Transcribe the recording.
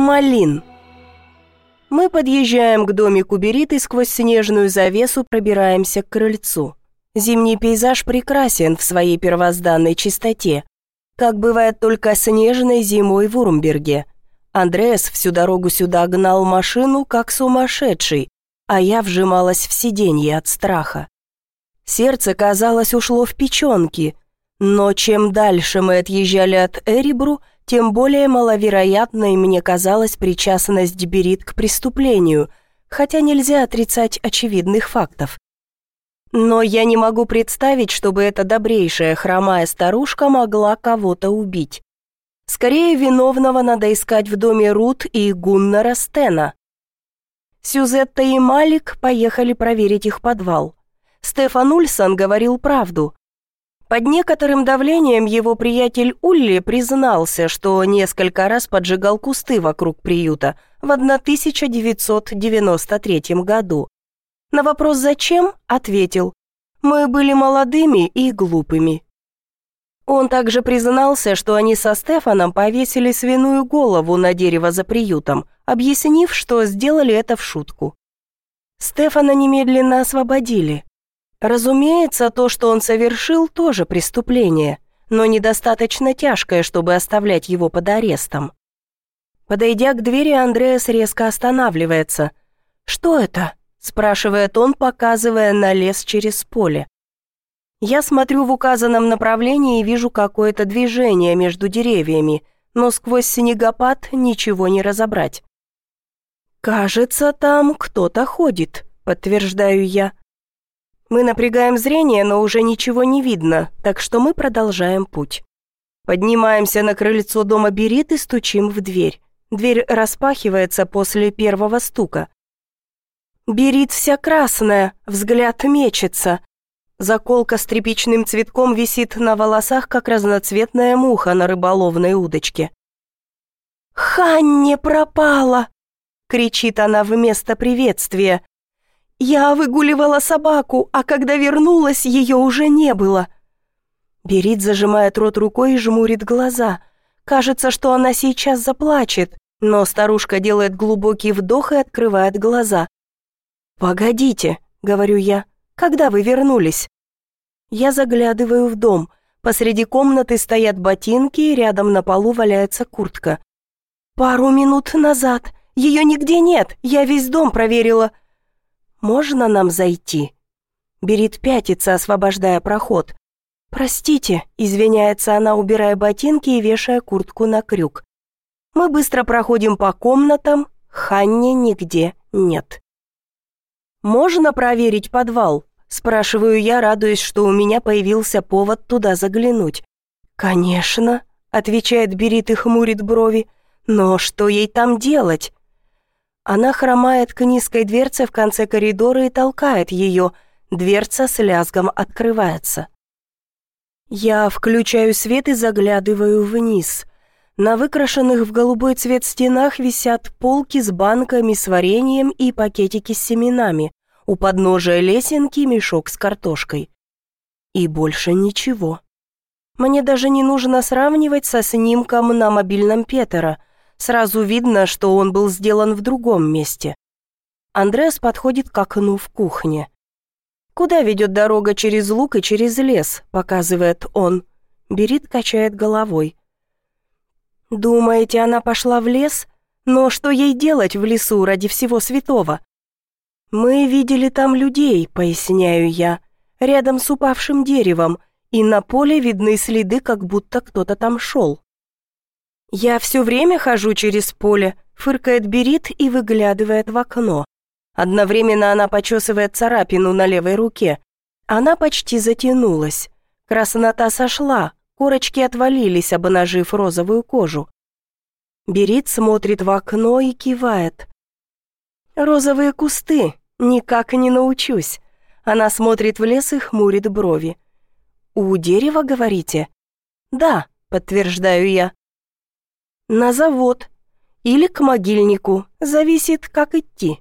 Малин. Мы подъезжаем к домику Берит и сквозь снежную завесу пробираемся к крыльцу. Зимний пейзаж прекрасен в своей первозданной чистоте, как бывает только снежной зимой в Урмберге. Андреас всю дорогу сюда гнал машину, как сумасшедший, а я вжималась в сиденье от страха. Сердце, казалось, ушло в печенки, но чем дальше мы отъезжали от Эребру, тем более маловероятной мне казалась причастность Берит к преступлению, хотя нельзя отрицать очевидных фактов. Но я не могу представить, чтобы эта добрейшая хромая старушка могла кого-то убить. Скорее, виновного надо искать в доме Рут и Гуннара Стена. Сюзетта и Малик поехали проверить их подвал. Стефан Ульсон говорил правду. Под некоторым давлением его приятель Улли признался, что несколько раз поджигал кусты вокруг приюта в 1993 году. На вопрос «зачем?» ответил «Мы были молодыми и глупыми». Он также признался, что они со Стефаном повесили свиную голову на дерево за приютом, объяснив, что сделали это в шутку. Стефана немедленно освободили. Разумеется, то, что он совершил, тоже преступление, но недостаточно тяжкое, чтобы оставлять его под арестом. Подойдя к двери, Андреас резко останавливается. «Что это?» – спрашивает он, показывая на лес через поле. Я смотрю в указанном направлении и вижу какое-то движение между деревьями, но сквозь снегопад ничего не разобрать. «Кажется, там кто-то ходит», – подтверждаю я. Мы напрягаем зрение, но уже ничего не видно, так что мы продолжаем путь. Поднимаемся на крыльцо дома Берит и стучим в дверь. Дверь распахивается после первого стука. Берит вся красная, взгляд мечется. Заколка с тряпичным цветком висит на волосах, как разноцветная муха на рыболовной удочке. «Ханне пропала!» — кричит она вместо приветствия. «Я выгуливала собаку, а когда вернулась, ее уже не было». Берит зажимает рот рукой и жмурит глаза. Кажется, что она сейчас заплачет, но старушка делает глубокий вдох и открывает глаза. «Погодите», — говорю я, — «когда вы вернулись?» Я заглядываю в дом. Посреди комнаты стоят ботинки, и рядом на полу валяется куртка. «Пару минут назад. Ее нигде нет. Я весь дом проверила. «Можно нам зайти?» Берит пятится, освобождая проход. «Простите», — извиняется она, убирая ботинки и вешая куртку на крюк. Мы быстро проходим по комнатам, Ханни нигде нет. «Можно проверить подвал?» — спрашиваю я, радуясь, что у меня появился повод туда заглянуть. «Конечно», — отвечает Берит и хмурит брови. «Но что ей там делать?» Она хромает к низкой дверце в конце коридора и толкает ее. Дверца с лязгом открывается. Я включаю свет и заглядываю вниз. На выкрашенных в голубой цвет стенах висят полки с банками с вареньем и пакетики с семенами. У подножия лесенки мешок с картошкой. И больше ничего. Мне даже не нужно сравнивать со снимком на мобильном Петера – Сразу видно, что он был сделан в другом месте. Андреас подходит к окну в кухне. «Куда ведет дорога через луг и через лес?» – показывает он. Берит качает головой. «Думаете, она пошла в лес? Но что ей делать в лесу ради всего святого?» «Мы видели там людей», – поясняю я, рядом с упавшим деревом, и на поле видны следы, как будто кто-то там шел. «Я все время хожу через поле», — фыркает Берит и выглядывает в окно. Одновременно она почесывает царапину на левой руке. Она почти затянулась. Краснота сошла, корочки отвалились, обнажив розовую кожу. Берит смотрит в окно и кивает. «Розовые кусты, никак не научусь». Она смотрит в лес и хмурит брови. «У дерева, говорите?» «Да», — подтверждаю я. На завод. Или к могильнику. Зависит, как идти.